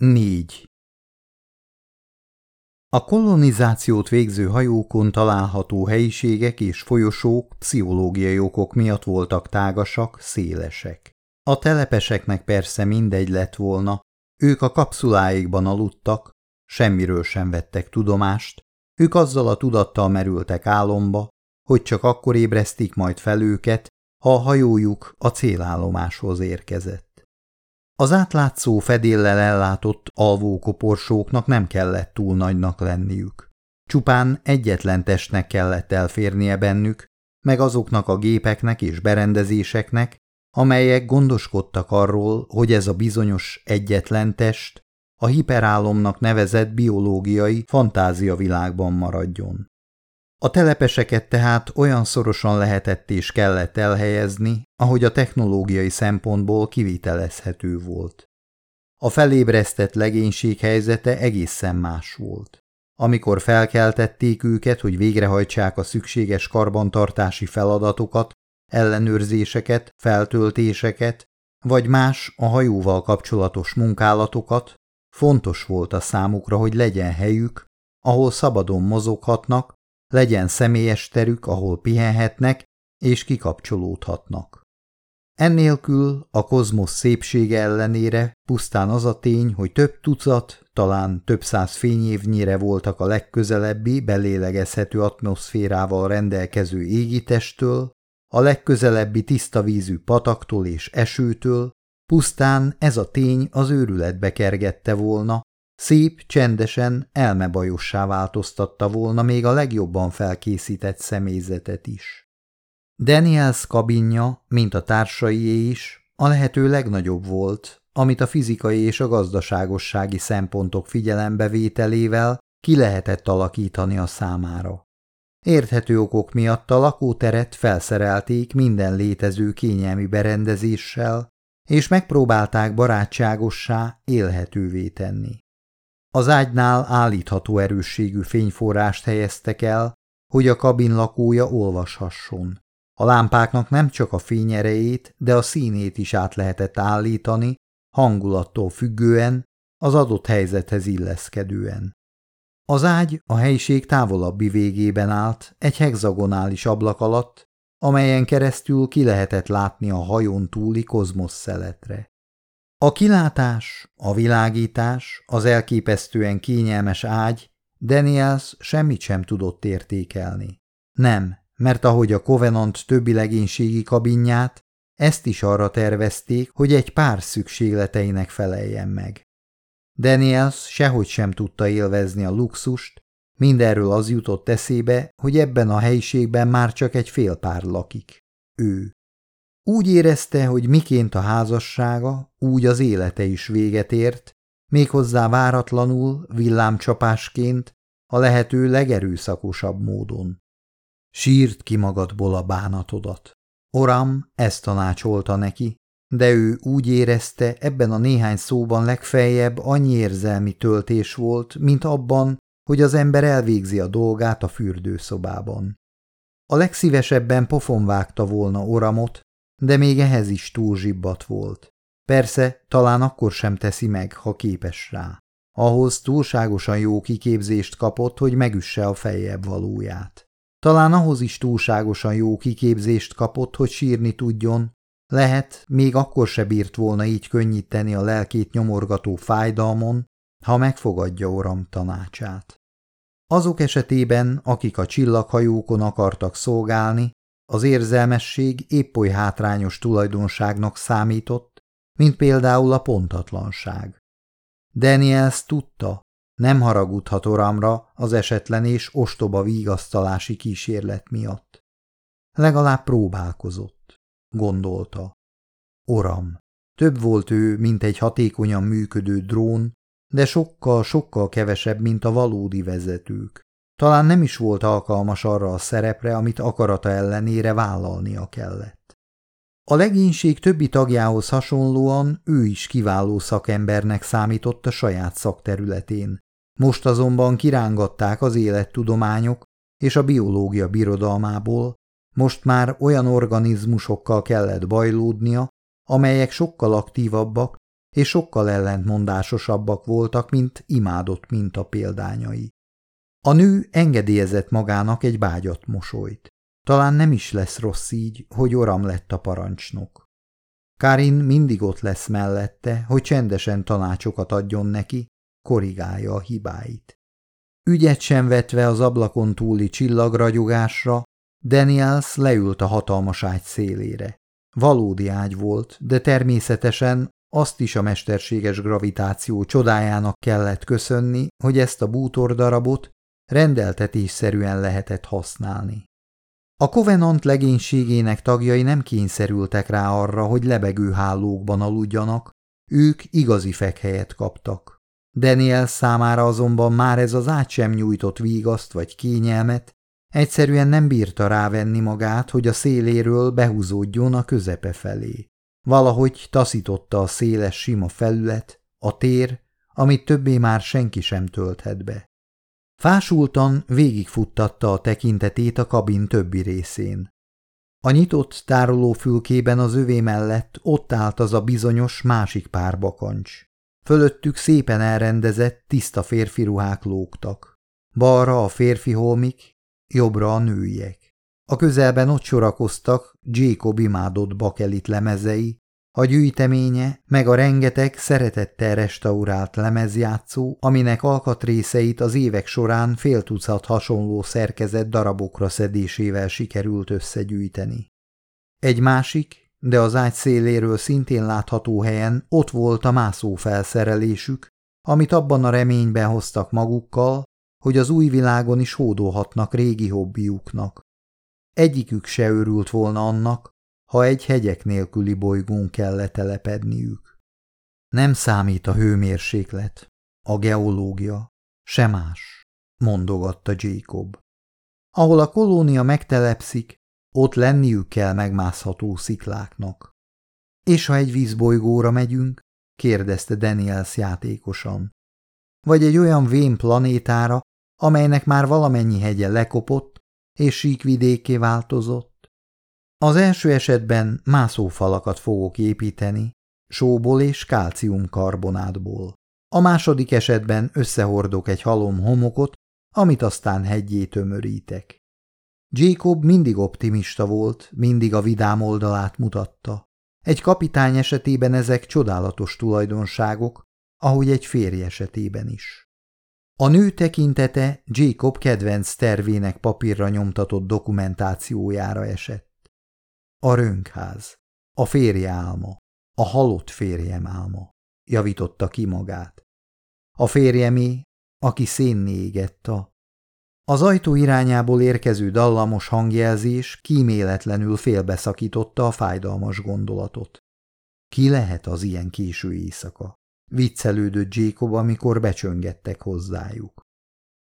4. A kolonizációt végző hajókon található helyiségek és folyosók pszichológiai okok miatt voltak tágasak, szélesek. A telepeseknek persze mindegy lett volna, ők a kapszuláikban aludtak, semmiről sem vettek tudomást, ők azzal a tudattal merültek álomba, hogy csak akkor ébresztik majd fel őket, ha a hajójuk a célállomáshoz érkezett. Az átlátszó fedéllel ellátott alvókoporsóknak nem kellett túl nagynak lenniük. Csupán egyetlen testnek kellett elférnie bennük, meg azoknak a gépeknek és berendezéseknek, amelyek gondoskodtak arról, hogy ez a bizonyos egyetlen test a hiperálomnak nevezett biológiai fantáziavilágban maradjon. A telepeseket tehát olyan szorosan lehetett és kellett elhelyezni, ahogy a technológiai szempontból kivitelezhető volt. A felébresztett legénység helyzete egészen más volt. Amikor felkeltették őket, hogy végrehajtsák a szükséges karbantartási feladatokat, ellenőrzéseket, feltöltéseket, vagy más a hajóval kapcsolatos munkálatokat, fontos volt a számukra, hogy legyen helyük, ahol szabadon mozoghatnak, legyen személyes terük, ahol pihenhetnek és kikapcsolódhatnak. Ennélkül a kozmosz szépsége ellenére pusztán az a tény, hogy több tucat, talán több száz fényévnyire voltak a legközelebbi, belélegezhető atmoszférával rendelkező égitestől, a legközelebbi tiszta vízű pataktól és esőtől, pusztán ez a tény az őrületbe kergette volna, Szép, csendesen, elmebajossá változtatta volna még a legjobban felkészített személyzetet is. Daniels kabinja, mint a társaié is, a lehető legnagyobb volt, amit a fizikai és a gazdaságossági szempontok figyelembevételével ki lehetett alakítani a számára. Érthető okok miatt a lakóteret felszerelték minden létező kényelmi berendezéssel, és megpróbálták barátságossá, élhetővé tenni. Az ágynál állítható erősségű fényforrást helyeztek el, hogy a kabin lakója olvashasson. A lámpáknak nem csak a fényerejét, de a színét is át lehetett állítani, hangulattól függően, az adott helyzethez illeszkedően. Az ágy a helyiség távolabbi végében állt, egy hexagonális ablak alatt, amelyen keresztül ki lehetett látni a hajón túli kozmosz szeletre. A kilátás, a világítás, az elképesztően kényelmes ágy, Daniels semmit sem tudott értékelni. Nem, mert ahogy a Covenant többi legénységi kabinját, ezt is arra tervezték, hogy egy pár szükségleteinek feleljen meg. Daniels sehogy sem tudta élvezni a luxust, mindenről az jutott eszébe, hogy ebben a helyiségben már csak egy fél pár lakik. Ő. Úgy érezte, hogy miként a házassága, úgy az élete is véget ért, méghozzá váratlanul, villámcsapásként, a lehető legerőszakosabb módon. Sírt ki magadból a bánatodat. Oram ezt tanácsolta neki, de ő úgy érezte, ebben a néhány szóban legfeljebb annyi érzelmi töltés volt, mint abban, hogy az ember elvégzi a dolgát a fürdőszobában. A legszívesebben pofon vágta volna Oramot, de még ehhez is túl zsibbat volt. Persze, talán akkor sem teszi meg, ha képes rá. Ahhoz túlságosan jó kiképzést kapott, hogy megüsse a fejebb valóját. Talán ahhoz is túlságosan jó kiképzést kapott, hogy sírni tudjon. Lehet, még akkor se bírt volna így könnyíteni a lelkét nyomorgató fájdalmon, ha megfogadja oram tanácsát. Azok esetében, akik a csillaghajókon akartak szolgálni, az érzelmesség épp oly hátrányos tulajdonságnak számított, mint például a pontatlanság. Daniels tudta, nem haragudhat oramra az esetlen és ostoba vigasztalási kísérlet miatt. Legalább próbálkozott, gondolta. Oram. Több volt ő, mint egy hatékonyan működő drón, de sokkal-sokkal kevesebb, mint a valódi vezetők. Talán nem is volt alkalmas arra a szerepre, amit akarata ellenére vállalnia kellett. A legénység többi tagjához hasonlóan ő is kiváló szakembernek számított a saját szakterületén. Most azonban kirángatták az élettudományok és a biológia birodalmából, most már olyan organizmusokkal kellett bajlódnia, amelyek sokkal aktívabbak, és sokkal ellentmondásosabbak voltak, mint imádott minta példányai. A nő engedélyezett magának egy bágyat mosolyt. Talán nem is lesz rossz így, hogy oram lett a parancsnok. Karin mindig ott lesz mellette, hogy csendesen tanácsokat adjon neki, korrigálja a hibáit. Ügyet sem vetve az ablakon túli csillagragyogásra, Daniels leült a hatalmas ágy szélére. Valódi ágy volt, de természetesen azt is a mesterséges gravitáció csodájának kellett köszönni, hogy ezt a bútordarabot rendeltetésszerűen lehetett használni. A Covenant legénységének tagjai nem kényszerültek rá arra, hogy lebegő hálókban aludjanak, ők igazi fekhelyet kaptak. Daniel számára azonban már ez az át sem nyújtott vígaszt vagy kényelmet, egyszerűen nem bírta rávenni magát, hogy a széléről behúzódjon a közepe felé. Valahogy taszította a széles sima felület, a tér, amit többé már senki sem tölthet be. Fásultan végigfuttatta a tekintetét a kabin többi részén. A nyitott tárolófülkében az övé mellett ott állt az a bizonyos másik pár bakancs. Fölöttük szépen elrendezett, tiszta férfi ruhák lógtak. Balra a férfi holmik, jobbra a nőiek. A közelben ott sorakoztak Jacob imádott bakelit lemezei, a gyűjteménye, meg a rengeteg szeretettel restaurált lemezjátszó, aminek alkatrészeit az évek során fél tucat hasonló szerkezet darabokra szedésével sikerült összegyűjteni. Egy másik, de az ágy széléről szintén látható helyen ott volt a mászó felszerelésük, amit abban a reményben hoztak magukkal, hogy az új világon is hódolhatnak régi hobbiuknak. Egyikük se örült volna annak, ha egy hegyek nélküli bolygón kell letelepedniük. Nem számít a hőmérséklet, a geológia, se más, mondogatta Jacob. Ahol a kolónia megtelepszik, ott lenniük kell megmászható szikláknak. És ha egy vízbolygóra megyünk? kérdezte Daniels játékosan. Vagy egy olyan vén planétára, amelynek már valamennyi hegye lekopott, és síkvidéké változott? Az első esetben mászófalakat fogok építeni, sóból és kálciumkarbonátból. A második esetben összehordok egy halom homokot, amit aztán hegyé tömörítek. Jacob mindig optimista volt, mindig a vidám oldalát mutatta. Egy kapitány esetében ezek csodálatos tulajdonságok, ahogy egy férj esetében is. A nő tekintete Jacob kedvenc tervének papírra nyomtatott dokumentációjára esett. A rönkház, a férje álma, a halott férjem álma, javította ki magát. A férjemé, aki szénné égett a... Az ajtó irányából érkező dallamos hangjelzés kíméletlenül félbeszakította a fájdalmas gondolatot. Ki lehet az ilyen késő éjszaka? Viccelődött Jacob, amikor becsöngettek hozzájuk.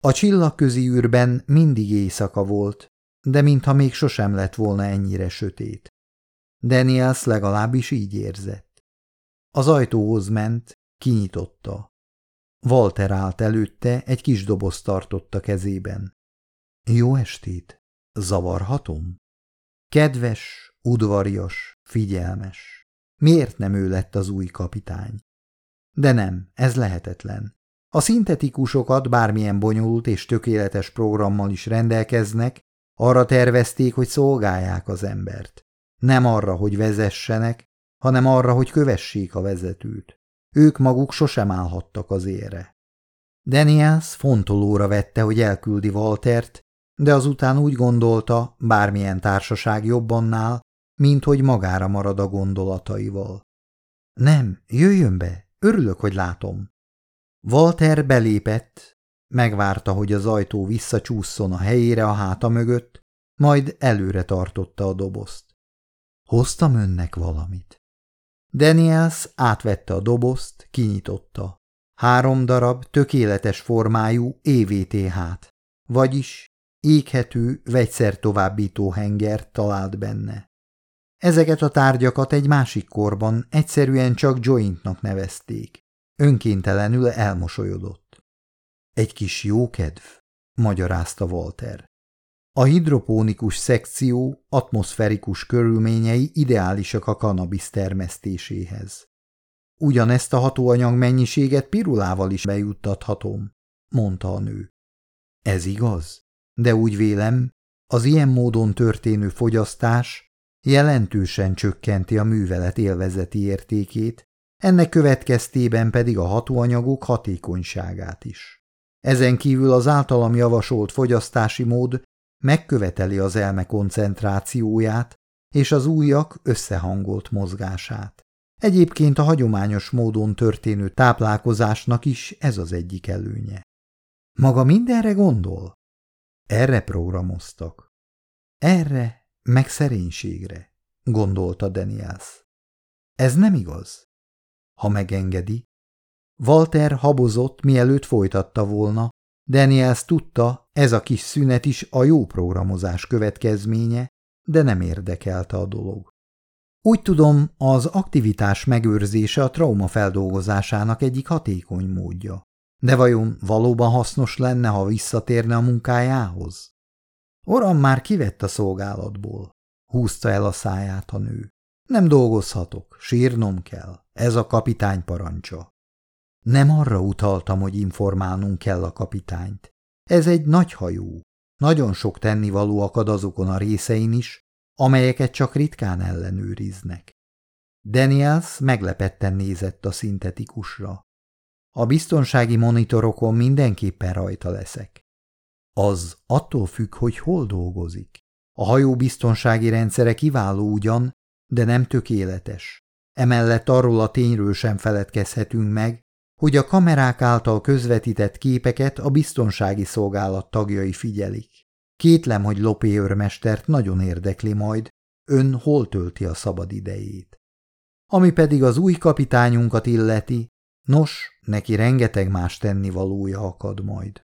A csillagközi űrben mindig éjszaka volt, de mintha még sosem lett volna ennyire sötét. Daniels legalábbis így érzett. Az ajtóhoz ment, kinyitotta. Walter állt előtte, egy kis doboz tartotta kezében. Jó estét! Zavarhatom? Kedves, udvarias, figyelmes. Miért nem ő lett az új kapitány? De nem, ez lehetetlen. A szintetikusokat bármilyen bonyolult és tökéletes programmal is rendelkeznek, arra tervezték, hogy szolgálják az embert. Nem arra, hogy vezessenek, hanem arra, hogy kövessék a vezetőt. Ők maguk sosem állhattak az ére. Daniels fontolóra vette, hogy elküldi Waltert, de azután úgy gondolta, bármilyen társaság jobbannál, mint hogy magára marad a gondolataival. Nem, jöjjön be, örülök, hogy látom. Walter belépett, Megvárta, hogy az ajtó visszacsúszson a helyére a háta mögött, majd előre tartotta a dobozt. Hoztam önnek valamit. Daniels átvette a dobozt, kinyitotta. Három darab tökéletes formájú EVTH-t, vagyis éghető, vegyszer továbbító hengert talált benne. Ezeket a tárgyakat egy másik korban egyszerűen csak jointnak nevezték. Önkéntelenül elmosolyodott. Egy kis jókedv, magyarázta Walter. A hidropónikus szekció atmoszferikus körülményei ideálisak a kanabisz termesztéséhez. ugyanezt a hatóanyag mennyiséget pirulával is bejuttathatom, mondta a nő. Ez igaz, de úgy vélem, az ilyen módon történő fogyasztás jelentősen csökkenti a művelet élvezeti értékét, ennek következtében pedig a hatóanyagok hatékonyságát is. Ezen kívül az általam javasolt fogyasztási mód megköveteli az elme koncentrációját és az újak összehangolt mozgását. Egyébként a hagyományos módon történő táplálkozásnak is ez az egyik előnye. Maga mindenre gondol? Erre programoztak. Erre, meg szerénységre, gondolta Daniels. Ez nem igaz. Ha megengedi. Walter habozott, mielőtt folytatta volna. Daniels tudta, ez a kis szünet is a jó programozás következménye, de nem érdekelte a dolog. Úgy tudom, az aktivitás megőrzése a trauma feldolgozásának egyik hatékony módja. De vajon valóban hasznos lenne, ha visszatérne a munkájához? Oram már kivett a szolgálatból. Húzta el a száját a nő. Nem dolgozhatok, sírnom kell. Ez a kapitány parancsa. Nem arra utaltam, hogy informálnunk kell a kapitányt. Ez egy nagy hajó. Nagyon sok tennivaló akad azokon a részein is, amelyeket csak ritkán ellenőriznek. Daniels meglepetten nézett a szintetikusra. A biztonsági monitorokon mindenképpen rajta leszek. Az attól függ, hogy hol dolgozik. A hajó biztonsági rendszere kiváló ugyan, de nem tökéletes. Emellett arról a tényről sem feledkezhetünk meg, hogy a kamerák által közvetített képeket a biztonsági szolgálat tagjai figyelik. Kétlem, hogy Lopé őrmestert nagyon érdekli majd, ön hol tölti a szabad idejét. Ami pedig az új kapitányunkat illeti, nos, neki rengeteg más tennivalója akad majd.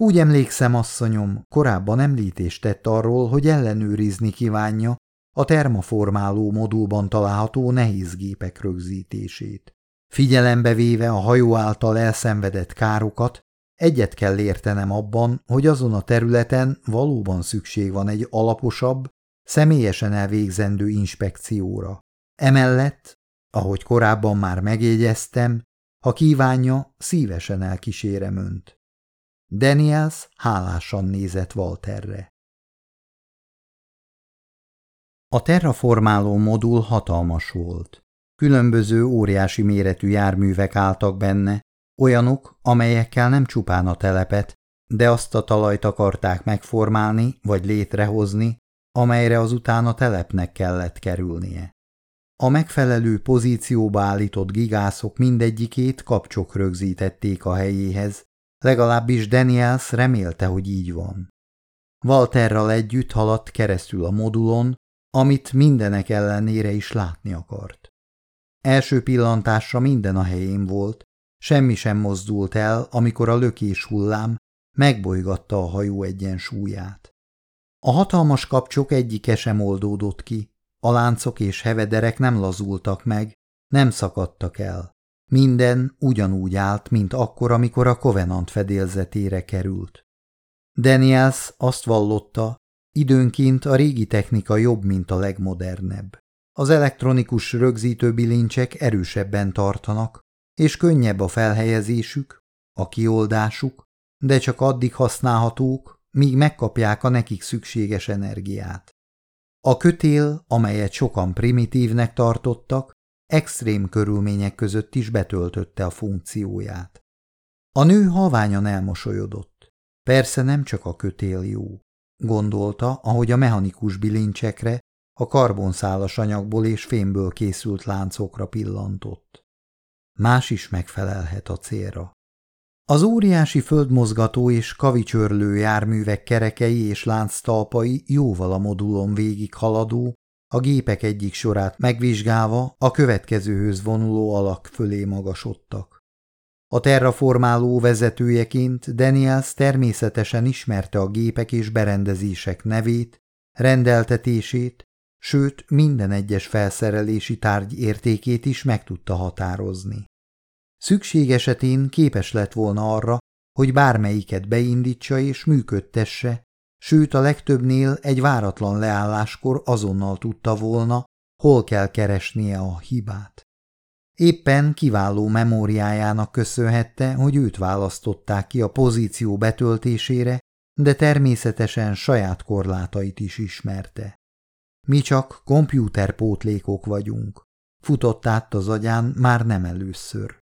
Úgy emlékszem, asszonyom, korábban említést tett arról, hogy ellenőrizni kívánja a termaformáló modulban található nehéz gépek rögzítését. Figyelembe véve a hajó által elszenvedett károkat, egyet kell értenem abban, hogy azon a területen valóban szükség van egy alaposabb, személyesen elvégzendő inspekcióra. Emellett, ahogy korábban már megjegyeztem, ha kívánja, szívesen elkísérem önt. Daniels hálásan nézett Walterre. A terraformáló modul hatalmas volt. Különböző óriási méretű járművek álltak benne, olyanok, amelyekkel nem csupán a telepet, de azt a talajt akarták megformálni vagy létrehozni, amelyre azután a telepnek kellett kerülnie. A megfelelő pozícióba állított gigászok mindegyikét kapcsok rögzítették a helyéhez, legalábbis Daniels remélte, hogy így van. Walterral együtt haladt keresztül a modulon, amit mindenek ellenére is látni akart. Első pillantásra minden a helyén volt, semmi sem mozdult el, amikor a lökés hullám megbolygatta a hajó egyensúlyát. A hatalmas kapcsok egyike sem oldódott ki, a láncok és hevederek nem lazultak meg, nem szakadtak el. Minden ugyanúgy állt, mint akkor, amikor a Covenant fedélzetére került. Daniels azt vallotta, időnként a régi technika jobb, mint a legmodernebb. Az elektronikus rögzítő bilincsek erősebben tartanak, és könnyebb a felhelyezésük, a kioldásuk, de csak addig használhatók, míg megkapják a nekik szükséges energiát. A kötél, amelyet sokan primitívnek tartottak, extrém körülmények között is betöltötte a funkcióját. A nő halványan elmosolyodott. Persze nem csak a kötél jó, gondolta, ahogy a mechanikus bilincsekre, a karbonszálas anyagból és fémből készült láncokra pillantott. Más is megfelelhet a célra. Az óriási földmozgató és kavicsörlő járművek kerekei és lánctalpai jóval a modulon végig haladó, a gépek egyik sorát megvizsgálva a következőhöz vonuló alak fölé magasodtak. A terraformáló vezetőjeként Daniels természetesen ismerte a gépek és berendezések nevét, rendeltetését, sőt minden egyes felszerelési tárgy értékét is meg tudta határozni. Szükség esetén képes lett volna arra, hogy bármelyiket beindítsa és működtesse, sőt a legtöbbnél egy váratlan leálláskor azonnal tudta volna, hol kell keresnie a hibát. Éppen kiváló memóriájának köszönhette, hogy őt választották ki a pozíció betöltésére, de természetesen saját korlátait is ismerte. Mi csak kompjúterpótlékok vagyunk. Futott át az agyán már nem először.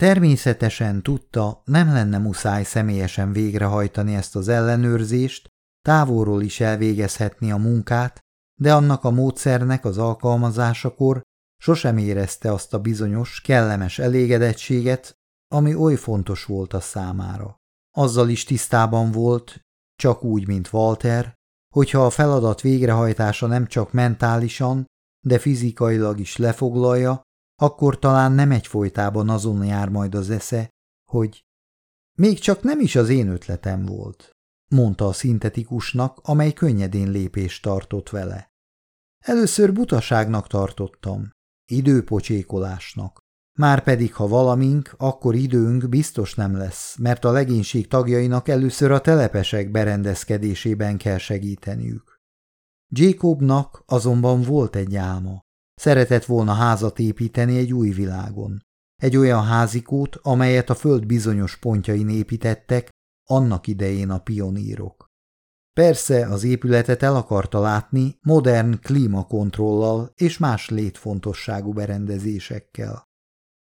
Természetesen tudta, nem lenne muszáj személyesen végrehajtani ezt az ellenőrzést, távolról is elvégezhetni a munkát, de annak a módszernek az alkalmazásakor sosem érezte azt a bizonyos, kellemes elégedettséget, ami oly fontos volt a számára. Azzal is tisztában volt, csak úgy, mint Walter, hogyha a feladat végrehajtása nem csak mentálisan, de fizikailag is lefoglalja, akkor talán nem egyfolytában azon jár majd az esze, hogy még csak nem is az én ötletem volt, mondta a szintetikusnak, amely könnyedén lépést tartott vele. Először butaságnak tartottam, időpocsékolásnak. Márpedig, ha valamink, akkor időnk biztos nem lesz, mert a legénység tagjainak először a telepesek berendezkedésében kell segíteniük. Jacobnak azonban volt egy álma. Szeretett volna házat építeni egy új világon. Egy olyan házikót, amelyet a föld bizonyos pontjain építettek, annak idején a pionírok. Persze az épületet el akarta látni modern klímakontrollal és más létfontosságú berendezésekkel.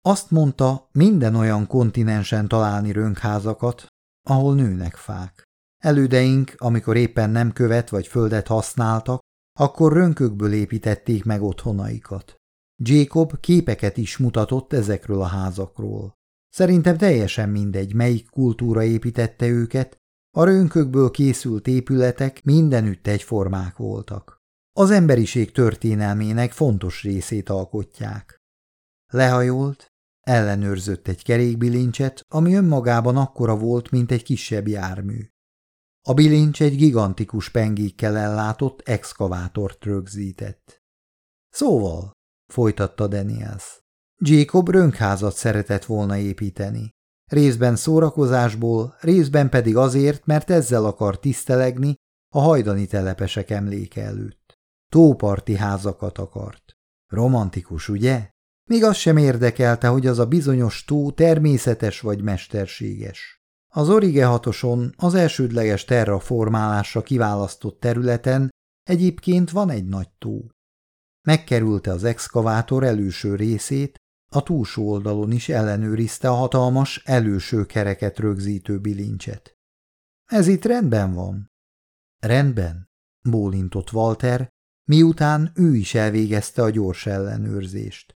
Azt mondta, minden olyan kontinensen találni rönkházakat, ahol nőnek fák. Elődeink, amikor éppen nem követ vagy földet használtak, akkor rönkökből építették meg otthonaikat. Jacob képeket is mutatott ezekről a házakról. Szerintem teljesen mindegy, melyik kultúra építette őket, a rönkökből készült épületek mindenütt egyformák voltak. Az emberiség történelmének fontos részét alkotják. Lehajolt, ellenőrzött egy kerékbilincset, ami önmagában akkora volt, mint egy kisebb jármű. A bilincs egy gigantikus pengékkel ellátott exkavátort rögzített. Szóval, folytatta Daniels, Jacob rönkházat szeretett volna építeni. Részben szórakozásból, részben pedig azért, mert ezzel akar tisztelegni a hajdani telepesek emléke előtt. Tóparti házakat akart. Romantikus, ugye? Még az sem érdekelte, hogy az a bizonyos tó természetes vagy mesterséges. Az Orige hatoson az elsődleges terraformálásra kiválasztott területen egyébként van egy nagy tó. Megkerülte az exkavátor előső részét, a túlsó oldalon is ellenőrizte a hatalmas előső kereket rögzítő bilincset. Ez itt rendben van. Rendben, bólintott Walter, miután ő is elvégezte a gyors ellenőrzést.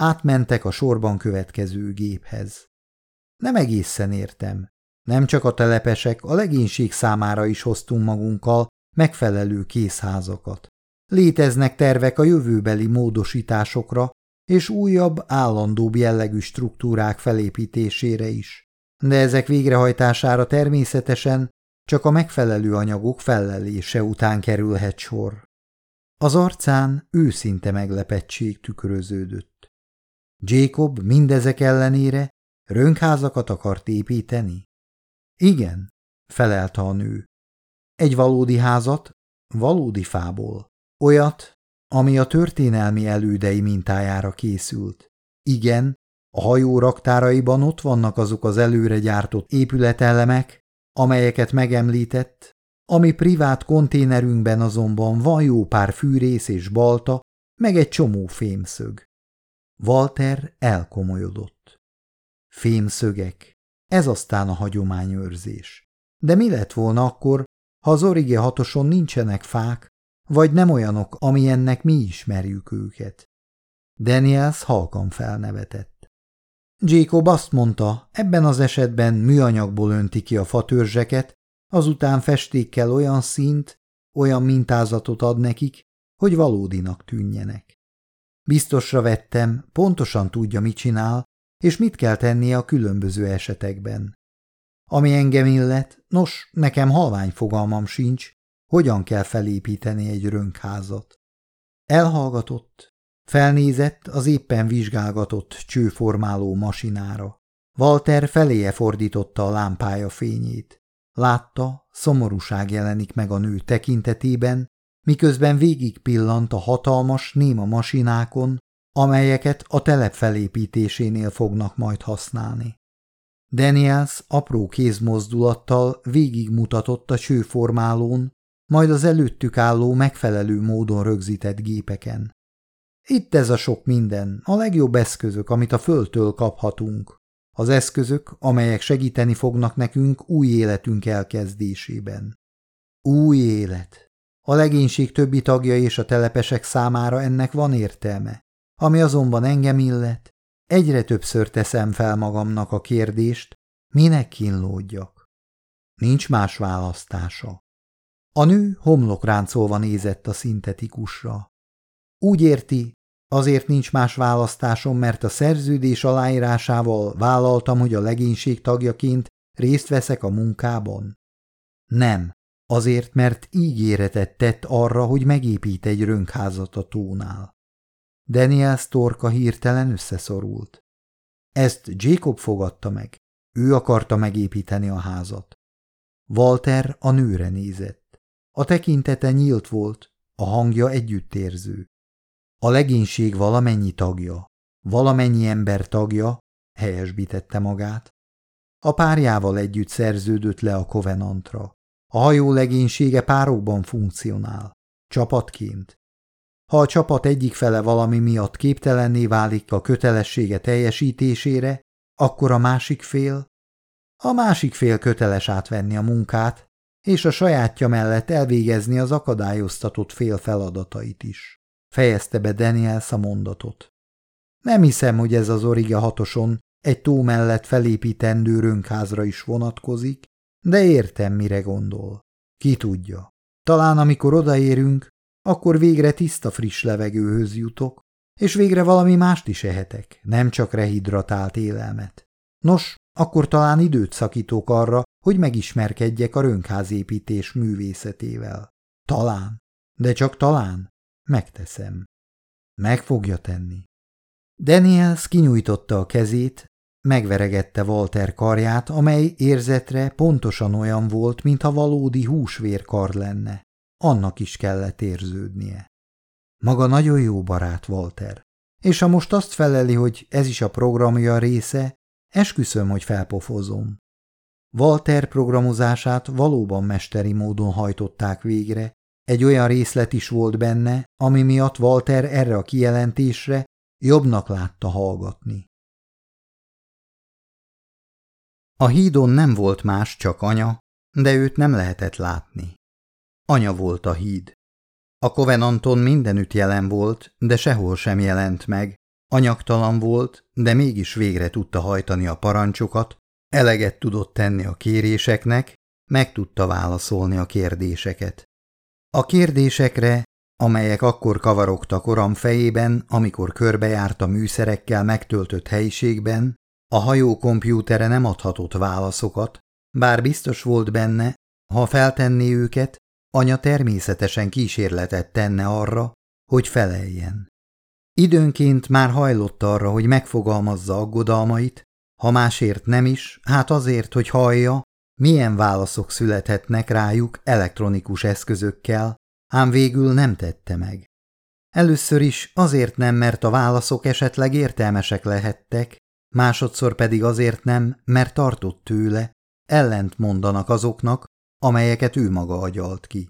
Átmentek a sorban következő géphez. Nem egészen értem. Nem csak a telepesek, a legénység számára is hoztunk magunkkal megfelelő készházakat. Léteznek tervek a jövőbeli módosításokra és újabb, állandóbb jellegű struktúrák felépítésére is. De ezek végrehajtására természetesen csak a megfelelő anyagok fellelése után kerülhet sor. Az arcán őszinte meglepettség tükröződött. Jacob mindezek ellenére rönkházakat akart építeni? Igen, felelte a nő. Egy valódi házat, valódi fából. Olyat, ami a történelmi elődei mintájára készült. Igen, a hajó raktáraiban ott vannak azok az előre gyártott épületelemek, amelyeket megemlített, ami privát konténerünkben azonban van jó pár fűrész és balta, meg egy csomó fémszög. Walter elkomolyodott. Fémszögek, ez aztán a hagyományőrzés. De mi lett volna akkor, ha az Orige hatoson nincsenek fák, vagy nem olyanok, amilyennek mi ismerjük őket? Daniels halkan felnevetett. Jacob azt mondta, ebben az esetben műanyagból önti ki a fatörzseket, azután festékkel olyan szint, olyan mintázatot ad nekik, hogy valódinak tűnjenek. Biztosra vettem, pontosan tudja, mit csinál, és mit kell tennie a különböző esetekben. Ami engem illet, nos, nekem halvány fogalmam sincs, hogyan kell felépíteni egy rönkházat. Elhallgatott, felnézett az éppen vizsgálgatott csőformáló masinára. Walter feléje fordította a lámpája fényét. Látta, szomorúság jelenik meg a nő tekintetében, miközben végig pillant a hatalmas, néma masinákon, amelyeket a telep felépítésénél fognak majd használni. Daniels apró kézmozdulattal végigmutatott a csőformálón, majd az előttük álló megfelelő módon rögzített gépeken. Itt ez a sok minden, a legjobb eszközök, amit a földtől kaphatunk. Az eszközök, amelyek segíteni fognak nekünk új életünk elkezdésében. Új élet. A legénység többi tagja és a telepesek számára ennek van értelme. Ami azonban engem illet, egyre többször teszem fel magamnak a kérdést, minek kínlódjak. Nincs más választása. A nő homlokráncolva nézett a szintetikusra. Úgy érti, azért nincs más választásom, mert a szerződés aláírásával vállaltam, hogy a legénység tagjaként részt veszek a munkában? Nem, azért, mert ígéretet tett arra, hogy megépít egy rönkházat a tónál. Daniel torka hirtelen összeszorult. Ezt Jacob fogadta meg. Ő akarta megépíteni a házat. Walter a nőre nézett. A tekintete nyílt volt, a hangja együttérző. A legénység valamennyi tagja, valamennyi ember tagja, helyesbítette magát. A párjával együtt szerződött le a kovenantra. A hajó legénysége párokban funkcionál, csapatként. Ha a csapat egyik fele valami miatt képtelenné válik a kötelessége teljesítésére, akkor a másik fél, a másik fél köteles átvenni a munkát, és a sajátja mellett elvégezni az akadályoztatott fél feladatait is. Fejezte be Daniels a mondatot. Nem hiszem, hogy ez az Origa hatoson egy tó mellett felépítendő rönkházra is vonatkozik, de értem, mire gondol. Ki tudja. Talán amikor odaérünk, akkor végre tiszta friss levegőhöz jutok, és végre valami mást is ehetek, nem csak rehidratált élelmet. Nos, akkor talán időt szakítok arra, hogy megismerkedjek a rönkházépítés művészetével. Talán, de csak talán megteszem. Meg fogja tenni. Daniels kinyújtotta a kezét, megveregette Walter karját, amely érzetre pontosan olyan volt, mintha valódi húsvérkar lenne. Annak is kellett érződnie. Maga nagyon jó barát, Walter. És ha most azt feleli, hogy ez is a programja része, esküszöm, hogy felpofozom. Walter programozását valóban mesteri módon hajtották végre, egy olyan részlet is volt benne, ami miatt Walter erre a kijelentésre jobbnak látta hallgatni. A hídon nem volt más, csak anya, de őt nem lehetett látni. Anya volt a híd. A Covenanton mindenütt jelen volt, de sehol sem jelent meg. Anyagtalan volt, de mégis végre tudta hajtani a parancsokat, eleget tudott tenni a kéréseknek, meg tudta válaszolni a kérdéseket. A kérdésekre, amelyek akkor kavarogtak oram fejében, amikor körbejárt a műszerekkel megtöltött helyiségben, a hajó kompjútere nem adhatott válaszokat, bár biztos volt benne, ha feltenné őket, anya természetesen kísérletet tenne arra, hogy feleljen. Időnként már hajlott arra, hogy megfogalmazza aggodalmait, ha másért nem is, hát azért, hogy hallja, milyen válaszok születhetnek rájuk elektronikus eszközökkel, ám végül nem tette meg. Először is azért nem, mert a válaszok esetleg értelmesek lehettek, másodszor pedig azért nem, mert tartott tőle, ellent mondanak azoknak, amelyeket ő maga agyalt ki.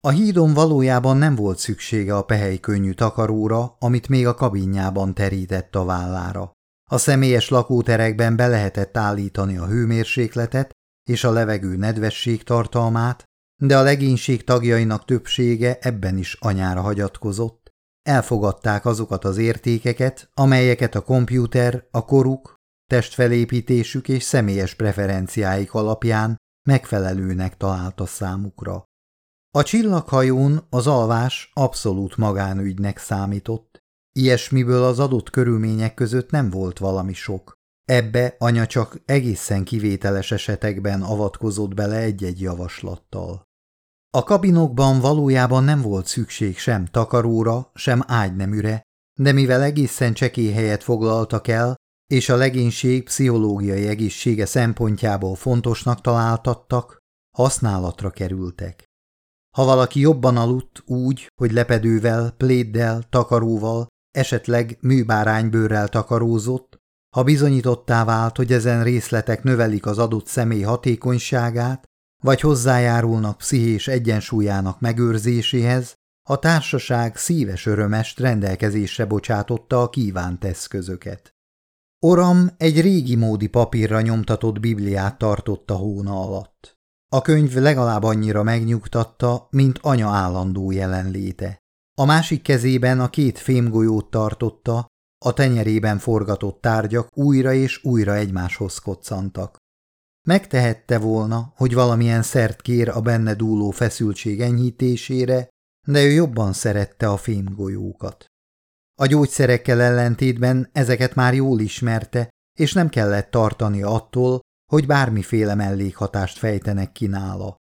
A hídon valójában nem volt szüksége a pehely könnyű takaróra, amit még a kabinjában terített a vállára. A személyes lakóterekben be lehetett állítani a hőmérsékletet és a levegő nedvesség tartalmát, de a legénység tagjainak többsége ebben is anyára hagyatkozott, Elfogadták azokat az értékeket, amelyeket a kompjúter, a koruk, testfelépítésük és személyes preferenciáik alapján megfelelőnek találta számukra. A csillaghajón az alvás abszolút magánügynek számított. Ilyesmiből az adott körülmények között nem volt valami sok. Ebbe anya csak egészen kivételes esetekben avatkozott bele egy-egy javaslattal. A kabinokban valójában nem volt szükség sem takaróra, sem ágyneműre, de mivel egészen csekély helyet foglaltak el, és a legénység pszichológiai egészsége szempontjából fontosnak találtattak, használatra kerültek. Ha valaki jobban aludt úgy, hogy lepedővel, pléddel, takaróval esetleg műbáránybőrrel takarózott, ha bizonyítottá vált, hogy ezen részletek növelik az adott személy hatékonyságát, vagy hozzájárulnak pszichés egyensúlyának megőrzéséhez, a társaság szíves örömest rendelkezésre bocsátotta a kívánt eszközöket. Oram egy régi módi papírra nyomtatott bibliát tartott a hóna alatt. A könyv legalább annyira megnyugtatta, mint anya állandó jelenléte. A másik kezében a két fémgolyót tartotta, a tenyerében forgatott tárgyak újra és újra egymáshoz koccantak. Megtehette volna, hogy valamilyen szert kér a benne dúló feszültség enyhítésére, de ő jobban szerette a fémgolyókat. A gyógyszerekkel ellentétben ezeket már jól ismerte, és nem kellett tartani attól, hogy bármiféle mellékhatást fejtenek ki nála.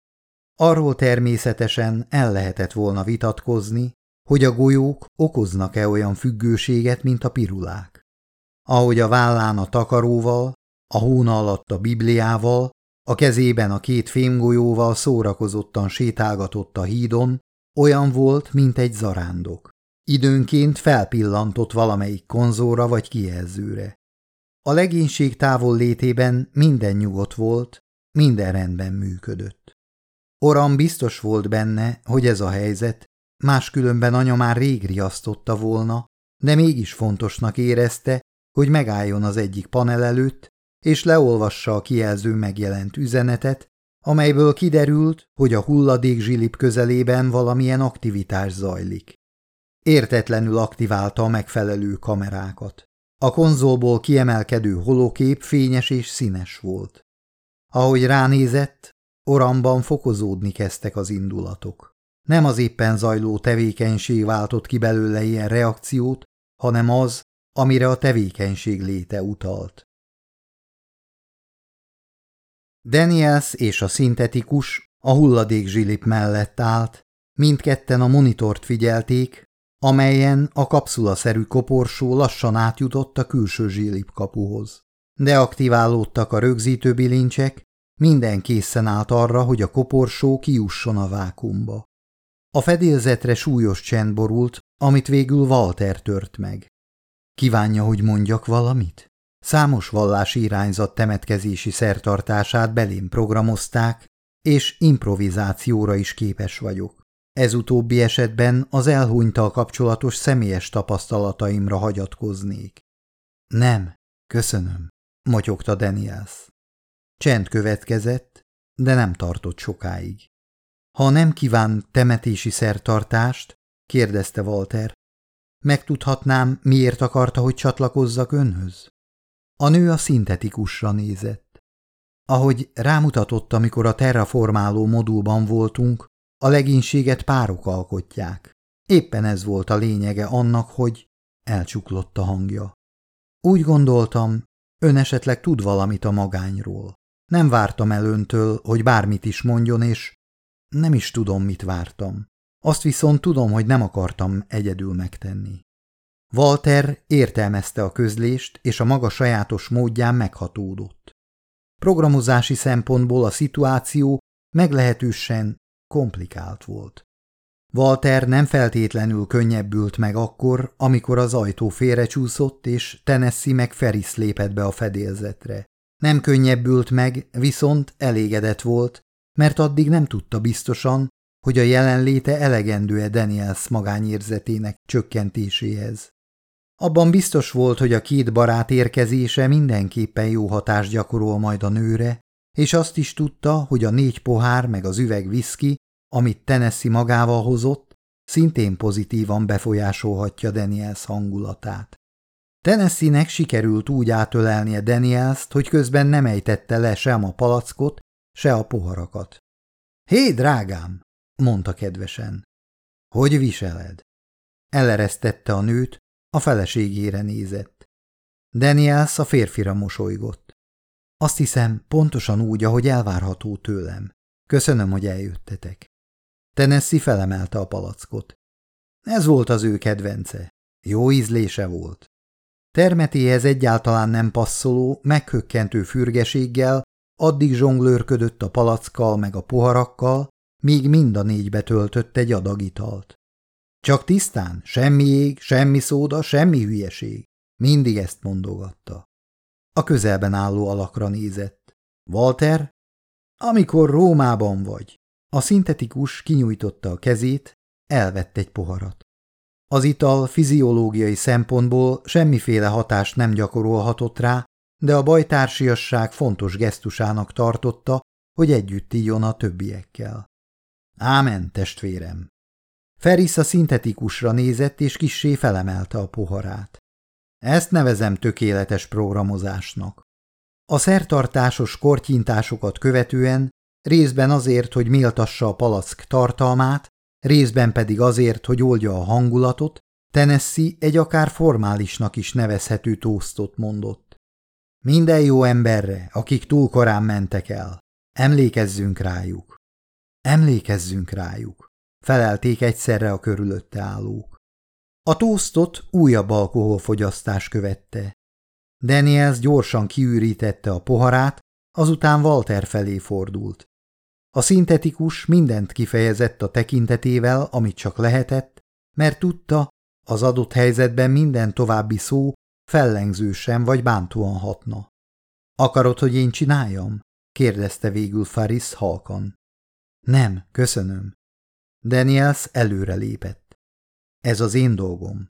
Arról természetesen el lehetett volna vitatkozni, hogy a golyók okoznak-e olyan függőséget, mint a pirulák. Ahogy a vállán a takaróval, a hóna alatt a Bibliával, a kezében a két fémgolyóval szórakozottan sétálgatott a hídon, olyan volt, mint egy zarándok. Időnként felpillantott valamelyik konzóra vagy kijelzőre. A legénység távol létében minden nyugodt volt, minden rendben működött. Oram biztos volt benne, hogy ez a helyzet, máskülönben anya már rég riasztotta volna, de mégis fontosnak érezte, hogy megálljon az egyik panel előtt, és leolvassa a kijelző megjelent üzenetet, amelyből kiderült, hogy a hulladék zsilip közelében valamilyen aktivitás zajlik. Értetlenül aktiválta a megfelelő kamerákat. A konzolból kiemelkedő holokép fényes és színes volt. Ahogy ránézett, oramban fokozódni kezdtek az indulatok. Nem az éppen zajló tevékenység váltott ki belőle ilyen reakciót, hanem az, amire a tevékenység léte utalt. Daniels és a szintetikus a hulladék zsilip mellett állt, mindketten a monitort figyelték, amelyen a kapszulaszerű koporsó lassan átjutott a külső zsilip kapuhoz. Deaktiválódtak a rögzítő bilincsek, minden készen állt arra, hogy a koporsó kijusson a vákumba. A fedélzetre súlyos csend borult, amit végül Walter tört meg. Kívánja, hogy mondjak valamit? Számos vallási irányzat temetkezési szertartását belém programozták, és improvizációra is képes vagyok. Ez utóbbi esetben az elhunytal kapcsolatos személyes tapasztalataimra hagyatkoznék. Nem, köszönöm, motyogta Daniels. Csend következett, de nem tartott sokáig. Ha nem kíván temetési szertartást, kérdezte Walter, megtudhatnám, miért akarta, hogy csatlakozzak önhöz? A nő a szintetikusra nézett. Ahogy rámutatott, amikor a terraformáló modulban voltunk, a legénységet párok alkotják. Éppen ez volt a lényege annak, hogy elcsuklott a hangja. Úgy gondoltam, ön esetleg tud valamit a magányról. Nem vártam el öntől, hogy bármit is mondjon, és nem is tudom, mit vártam. Azt viszont tudom, hogy nem akartam egyedül megtenni. Walter értelmezte a közlést, és a maga sajátos módján meghatódott. Programozási szempontból a szituáció meglehetősen komplikált volt. Walter nem feltétlenül könnyebbült meg akkor, amikor az ajtó félrecsúszott, és Tennessee meg Ferris lépett be a fedélzetre. Nem könnyebbült meg, viszont elégedett volt, mert addig nem tudta biztosan, hogy a jelenléte elegendő-e Daniels magányérzetének csökkentéséhez. Abban biztos volt, hogy a két barát érkezése mindenképpen jó hatást gyakorol majd a nőre, és azt is tudta, hogy a négy pohár meg az üveg viszki, amit Tennessee magával hozott, szintén pozitívan befolyásolhatja Daniels hangulatát. Tennessee-nek sikerült úgy átölelnie Daniels-t, hogy közben nem ejtette le sem a palackot, se a poharakat. – Hé, drágám! – mondta kedvesen. – Hogy viseled? Eleresztette a nőt, a feleségére nézett. Daniels a férfira mosolygott. Azt hiszem, pontosan úgy, ahogy elvárható tőlem. Köszönöm, hogy eljöttetek. Tennessee felemelte a palackot. Ez volt az ő kedvence. Jó ízlése volt. Termetéhez egyáltalán nem passzoló, meghökkentő fürgeséggel addig zsonglőrködött a palackkal meg a poharakkal, míg mind a négy betöltött egy adag italt. Csak tisztán, semmi ég, semmi szóda, semmi hülyeség. Mindig ezt mondogatta. A közelben álló alakra nézett. Walter, amikor Rómában vagy. A szintetikus kinyújtotta a kezét, elvett egy poharat. Az ital fiziológiai szempontból semmiféle hatást nem gyakorolhatott rá, de a bajtársiasság fontos gesztusának tartotta, hogy együtt íjon a többiekkel. Ámen, testvérem! Feris a szintetikusra nézett, és kissé felemelte a poharát. Ezt nevezem tökéletes programozásnak. A szertartásos kortyintásokat követően részben azért, hogy méltassa a palack tartalmát, részben pedig azért, hogy oldja a hangulatot, Tennessee egy akár formálisnak is nevezhető tóztot mondott. Minden jó emberre, akik túl korán mentek el. Emlékezzünk rájuk. Emlékezzünk rájuk, felelték egyszerre a körülötte állók. A tóztot újabb alkoholfogyasztás követte. Daniels gyorsan kiürítette a poharát, azután Walter felé fordult. A szintetikus mindent kifejezett a tekintetével, amit csak lehetett, mert tudta, az adott helyzetben minden további szó fellengzősen vagy bántóan hatna. Akarod, hogy én csináljam? kérdezte végül Faris halkan. Nem, köszönöm. Daniels előre lépett. Ez az én dolgom.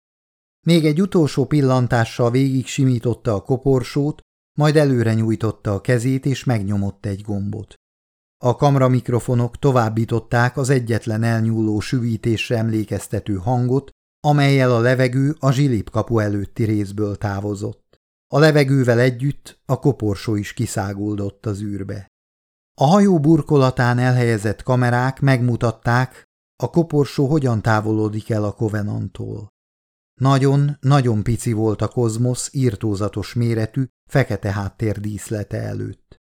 Még egy utolsó pillantással végig simította a koporsót, majd előre nyújtotta a kezét és megnyomott egy gombot. A kamramikrofonok továbbították az egyetlen elnyúló süvítésre emlékeztető hangot, amelyel a levegő a zsilipkapu előtti részből távozott. A levegővel együtt a koporsó is kiszáguldott az űrbe. A hajó burkolatán elhelyezett kamerák megmutatták, a koporsó hogyan távolodik el a kovenantól. Nagyon, nagyon pici volt a kozmosz írtózatos méretű, fekete háttér díszlete előtt.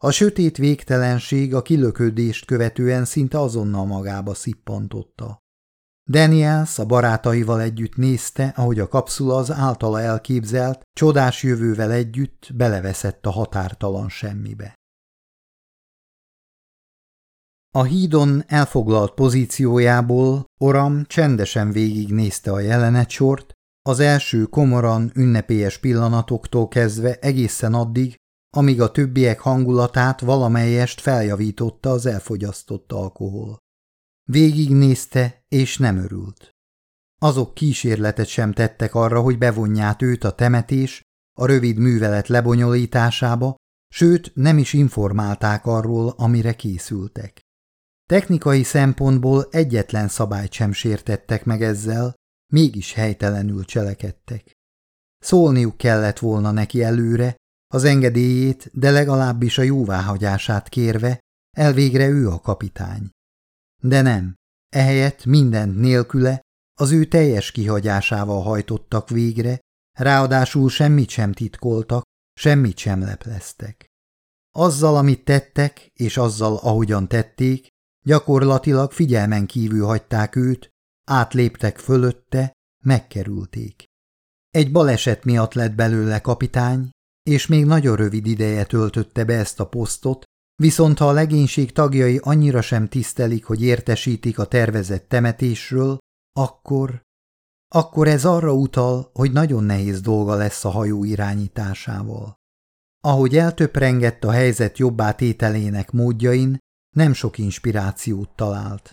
A sötét végtelenség a kilöködést követően szinte azonnal magába szippantotta. Daniels a barátaival együtt nézte, ahogy a kapszula az általa elképzelt, csodás jövővel együtt beleveszett a határtalan semmibe. A hídon elfoglalt pozíciójából Oram csendesen végignézte a jelenetsort, az első komoran ünnepélyes pillanatoktól kezdve egészen addig, amíg a többiek hangulatát valamelyest feljavította az elfogyasztott alkohol. Végignézte, és nem örült. Azok kísérletet sem tettek arra, hogy bevonját őt a temetés, a rövid művelet lebonyolításába, sőt nem is informálták arról, amire készültek. Technikai szempontból egyetlen szabályt sem sértettek meg ezzel, mégis helytelenül cselekedtek. Szólniuk kellett volna neki előre, az engedélyét, de legalábbis a jóváhagyását kérve, elvégre ő a kapitány. De nem, ehelyett mindent nélküle, az ő teljes kihagyásával hajtottak végre, ráadásul semmit sem titkoltak, semmit sem lepleztek. Azzal, amit tettek, és azzal, ahogyan tették, gyakorlatilag figyelmen kívül hagyták őt, átléptek fölötte, megkerülték. Egy baleset miatt lett belőle kapitány, és még nagyon rövid ideje töltötte be ezt a posztot, viszont ha a legénység tagjai annyira sem tisztelik, hogy értesítik a tervezett temetésről, akkor... Akkor ez arra utal, hogy nagyon nehéz dolga lesz a hajó irányításával. Ahogy eltöprengett a helyzet jobbá tételének módjain, nem sok inspirációt talált.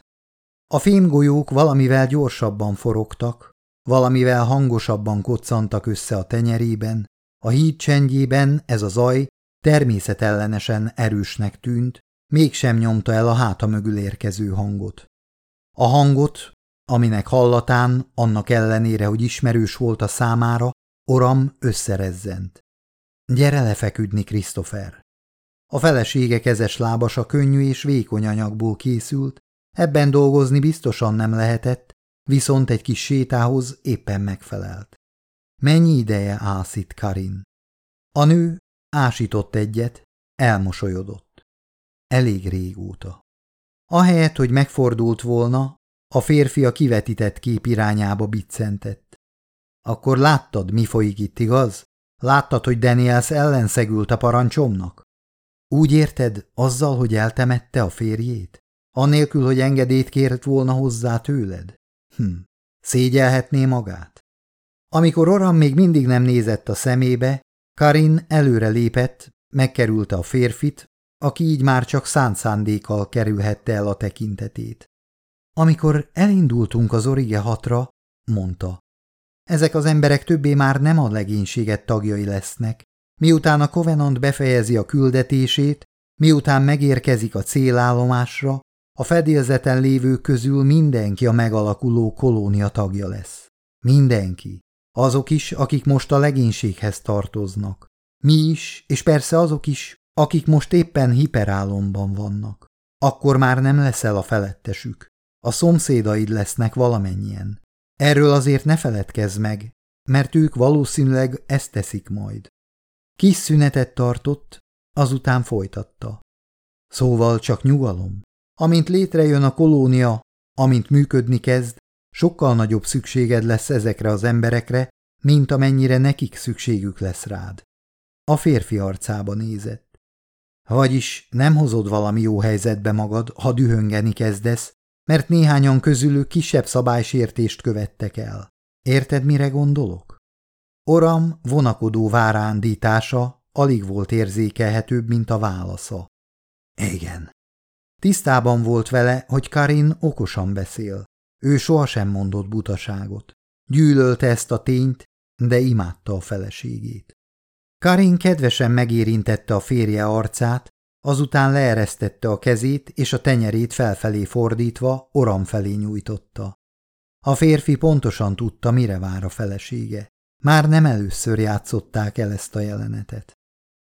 A fémgolyók valamivel gyorsabban forogtak, valamivel hangosabban koccantak össze a tenyerében, a híd csendjében ez a zaj természetellenesen erősnek tűnt, mégsem nyomta el a háta mögül érkező hangot. A hangot, aminek hallatán, annak ellenére, hogy ismerős volt a számára, Oram összerezzent. Gyere lefeküdni, Christopher! A felesége kezes lábasa könnyű és vékony anyagból készült, ebben dolgozni biztosan nem lehetett, viszont egy kis sétához éppen megfelelt. Mennyi ideje állsz itt, Karin? A nő ásított egyet, elmosolyodott. Elég régóta. Ahelyett, hogy megfordult volna, a férfi a kivetített kép irányába biccentett. Akkor láttad, mi folyik itt, igaz? Láttad, hogy Daniels ellenszegült a parancsomnak? Úgy érted, azzal, hogy eltemette a férjét? Anélkül, hogy engedélyt kért volna hozzá tőled? Hm. Szégyelhetné magát? Amikor Oram még mindig nem nézett a szemébe, Karin előre lépett, megkerülte a férfit, aki így már csak szánt szándékkal kerülhette el a tekintetét. Amikor elindultunk az Orige hatra, mondta, ezek az emberek többé már nem a legénységet tagjai lesznek. Miután a Covenant befejezi a küldetését, miután megérkezik a célállomásra, a fedélzeten lévők közül mindenki a megalakuló kolónia tagja lesz. Mindenki. Azok is, akik most a legénységhez tartoznak. Mi is, és persze azok is, akik most éppen hiperálomban vannak. Akkor már nem leszel a felettesük. A szomszédaid lesznek valamennyien. Erről azért ne feledkezz meg, mert ők valószínűleg ezt teszik majd. Kis szünetet tartott, azután folytatta. Szóval csak nyugalom. Amint létrejön a kolónia, amint működni kezd, sokkal nagyobb szükséged lesz ezekre az emberekre, mint amennyire nekik szükségük lesz rád. A férfi arcába nézett. Vagyis nem hozod valami jó helyzetbe magad, ha dühöngeni kezdesz, mert néhányan közülük kisebb szabálysértést követtek el. Érted, mire gondolok? Oram vonakodó várándítása alig volt érzékelhetőbb, mint a válasza. Igen. Tisztában volt vele, hogy Karin okosan beszél. Ő sohasem mondott butaságot. Gyűlölte ezt a tényt, de imádta a feleségét. Karin kedvesen megérintette a férje arcát, azután leeresztette a kezét, és a tenyerét felfelé fordítva Oram felé nyújtotta. A férfi pontosan tudta, mire vár a felesége. Már nem először játszották el ezt a jelenetet.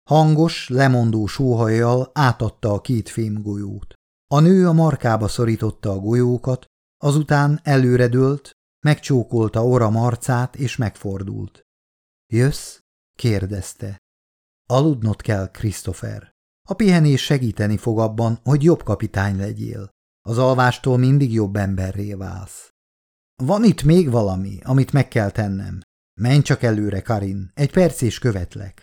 Hangos, lemondó sóhajjal átadta a két fémgolyót. A nő a markába szorította a golyókat, azután előredőlt, megcsókolta Oram arcát és megfordult. – Jössz? – kérdezte. – Aludnod kell, Christopher. A pihenés segíteni fog abban, hogy jobb kapitány legyél. Az alvástól mindig jobb emberré válsz. Van itt még valami, amit meg kell tennem. Menj csak előre, Karin, egy perc és követlek.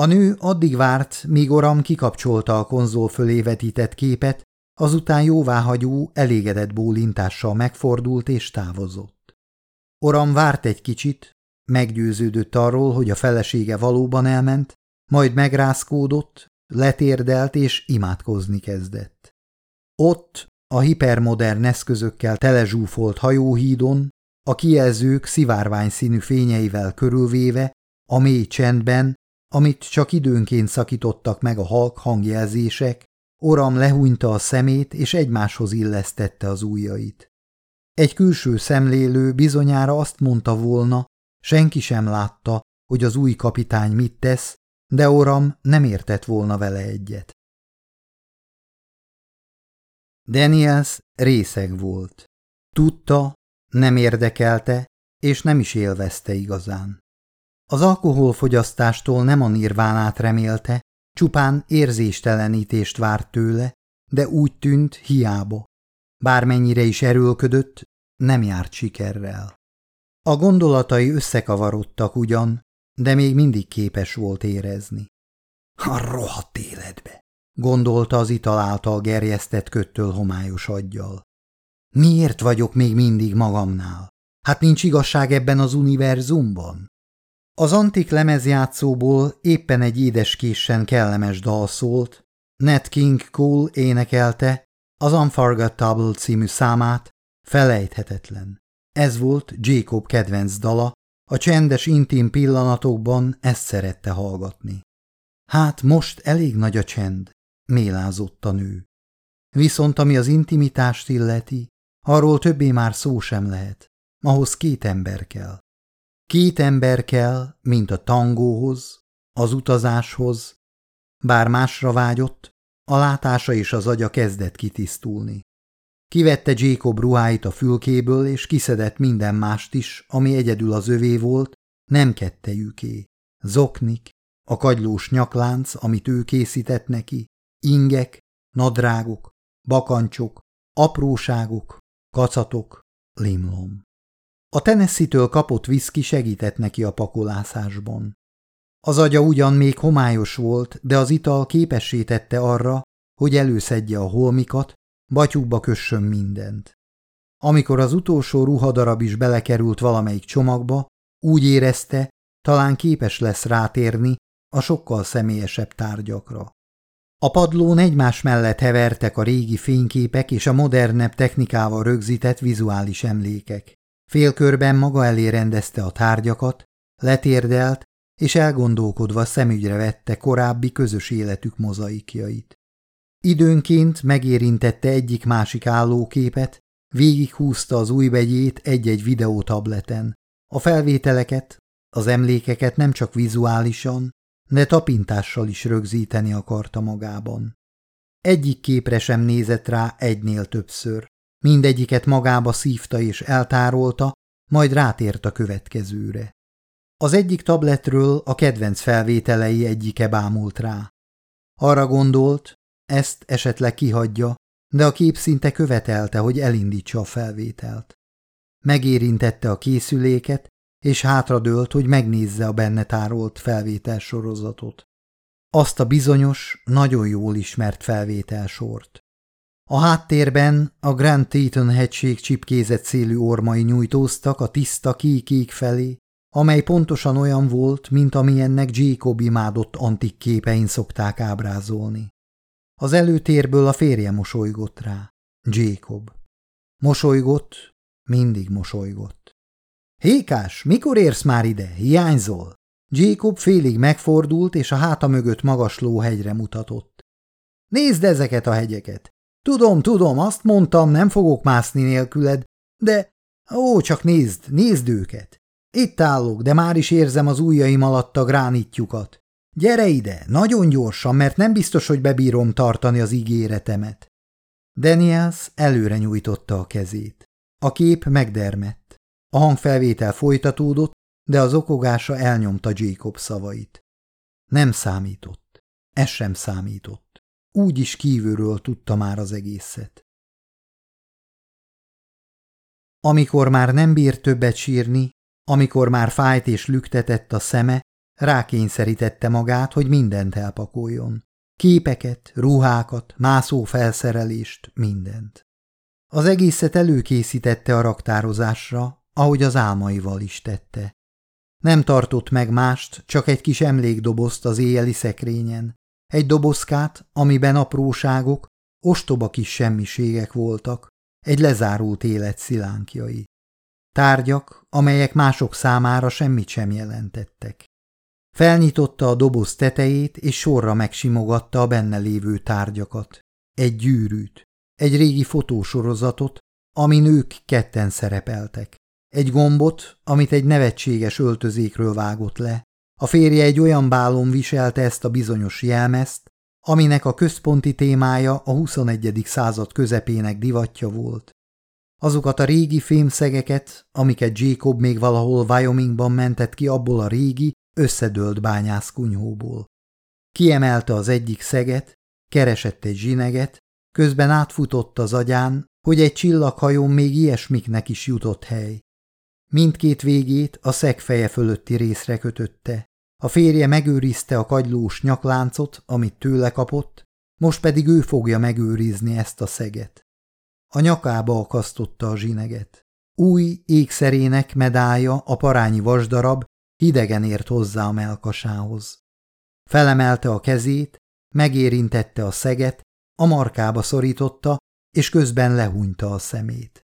A nő addig várt, míg Oram kikapcsolta a konzol fölé vetített képet, azután jóváhagyó, elégedett bólintással megfordult és távozott. Oram várt egy kicsit, meggyőződött arról, hogy a felesége valóban elment, majd megrázkódott, letérdelt és imádkozni kezdett. Ott, a hipermodern eszközökkel telezsúfolt hajóhídon, a kijelzők szivárvány színű fényeivel körülvéve, a mély csendben, amit csak időnként szakítottak meg a halk hangjelzések, Oram lehúnyta a szemét és egymáshoz illesztette az ujjait. Egy külső szemlélő bizonyára azt mondta volna, senki sem látta, hogy az új kapitány mit tesz, de Oram nem értett volna vele egyet. Daniels részeg volt. Tudta, nem érdekelte, és nem is élvezte igazán. Az alkoholfogyasztástól nem a nirvánát remélte, csupán érzéstelenítést várt tőle, de úgy tűnt hiába. Bármennyire is erőlködött, nem járt sikerrel. A gondolatai összekavarodtak ugyan, de még mindig képes volt érezni. A rohadt életbe, gondolta az ital által gerjesztett köttől homályos aggyal. Miért vagyok még mindig magamnál? Hát nincs igazság ebben az univerzumban? Az antik lemezjátszóból éppen egy édeskésen kellemes dal szólt, Ned King Cole énekelte az Unforgettable című számát, felejthetetlen. Ez volt Jacob kedvenc dala, a csendes, intim pillanatokban ezt szerette hallgatni. Hát most elég nagy a csend, mélázott a nő. Viszont ami az intimitást illeti, arról többé már szó sem lehet. Ahhoz két ember kell. Két ember kell, mint a tangóhoz, az utazáshoz. Bár másra vágyott, a látása és az agya kezdett kitisztulni. Kivette Jacob ruháit a fülkéből, és kiszedett minden mást is, ami egyedül az övé volt, nem kettejüké. Zoknik, a kagylós nyaklánc, amit ő készített neki, ingek, nadrágok, bakancsok, apróságok, kacatok, limlom. A Tennessee-től kapott viszki segített neki a pakolászásban. Az agya ugyan még homályos volt, de az ital képessé tette arra, hogy előszedje a holmikat, batyúba kössön mindent. Amikor az utolsó ruhadarab is belekerült valamelyik csomagba, úgy érezte, talán képes lesz rátérni a sokkal személyesebb tárgyakra. A padlón egymás mellett hevertek a régi fényképek és a modernebb technikával rögzített vizuális emlékek. Félkörben maga elé rendezte a tárgyakat, letérdelt, és elgondolkodva szemügyre vette korábbi közös életük mozaikjait. Időnként megérintette egyik-másik állóképet, végighúzta az új begyét egy-egy videótableten. A felvételeket, az emlékeket nem csak vizuálisan, de tapintással is rögzíteni akarta magában. Egyik képre sem nézett rá egynél többször. Mindegyiket magába szívta és eltárolta, majd rátért a következőre. Az egyik tabletről a kedvenc felvételei egyike bámult rá. Arra gondolt, ezt esetleg kihagyja, de a kép szinte követelte, hogy elindítsa a felvételt. Megérintette a készüléket, és hátradőlt, hogy megnézze a benne tárolt felvételsorozatot. Azt a bizonyos, nagyon jól ismert felvételsort. A háttérben a Grand Teton hegység csipkézett szélű ormai nyújtóztak a tiszta kékék felé, amely pontosan olyan volt, mint amilyennek Jacob imádott antik képein szokták ábrázolni. Az előtérből a férje mosolygott rá. Jacob. Mosolygott, mindig mosolygott. Hékás, mikor érsz már ide? Hiányzol? Jacob félig megfordult, és a háta mögött magasló hegyre mutatott. Nézd ezeket a hegyeket! Tudom, tudom, azt mondtam, nem fogok mászni nélküled, de... Ó, csak nézd, nézd őket! Itt állok, de már is érzem az ujjaim alatt a gránitjukat. Gyere ide, nagyon gyorsan, mert nem biztos, hogy bebírom tartani az ígéretemet. Daniels előre nyújtotta a kezét. A kép megdermett. A hangfelvétel folytatódott, de az okogása elnyomta Jacob szavait. Nem számított. Ez sem számított. Úgy is kívülről tudta már az egészet. Amikor már nem bír többet sírni, amikor már fájt és lüktetett a szeme, rákényszerítette magát, hogy mindent elpakoljon. Képeket, ruhákat, mászó felszerelést, mindent. Az egészet előkészítette a raktározásra, ahogy az álmaival is tette. Nem tartott meg mást, csak egy kis emlékdobozt az éjjeli szekrényen. Egy dobozkát, amiben apróságok, ostoba kis semmiségek voltak, egy lezárult élet szilánkjai. Tárgyak, amelyek mások számára semmit sem jelentettek. Felnyitotta a doboz tetejét, és sorra megsimogatta a benne lévő tárgyakat. Egy gyűrűt, egy régi fotósorozatot, amin ők ketten szerepeltek. Egy gombot, amit egy nevetséges öltözékről vágott le. A férje egy olyan bálon viselte ezt a bizonyos jelmezt, aminek a központi témája a 21. század közepének divatja volt. Azokat a régi fémszegeket, amiket Jacob még valahol Wyomingban mentett ki abból a régi, összedőlt bányászkunyhóból. Kiemelte az egyik szeget, keresett egy zsineget, közben átfutott az agyán, hogy egy csillaghajón még ilyesmiknek is jutott hely. Mindkét végét a szegfeje fölötti részre kötötte. A férje megőrizte a kagylós nyakláncot, amit tőle kapott, most pedig ő fogja megőrizni ezt a szeget. A nyakába akasztotta a zsineget. Új ékszerének medálja a parányi vasdarab hidegen ért hozzá a melkasához. Felemelte a kezét, megérintette a szeget, a markába szorította, és közben lehúnyta a szemét.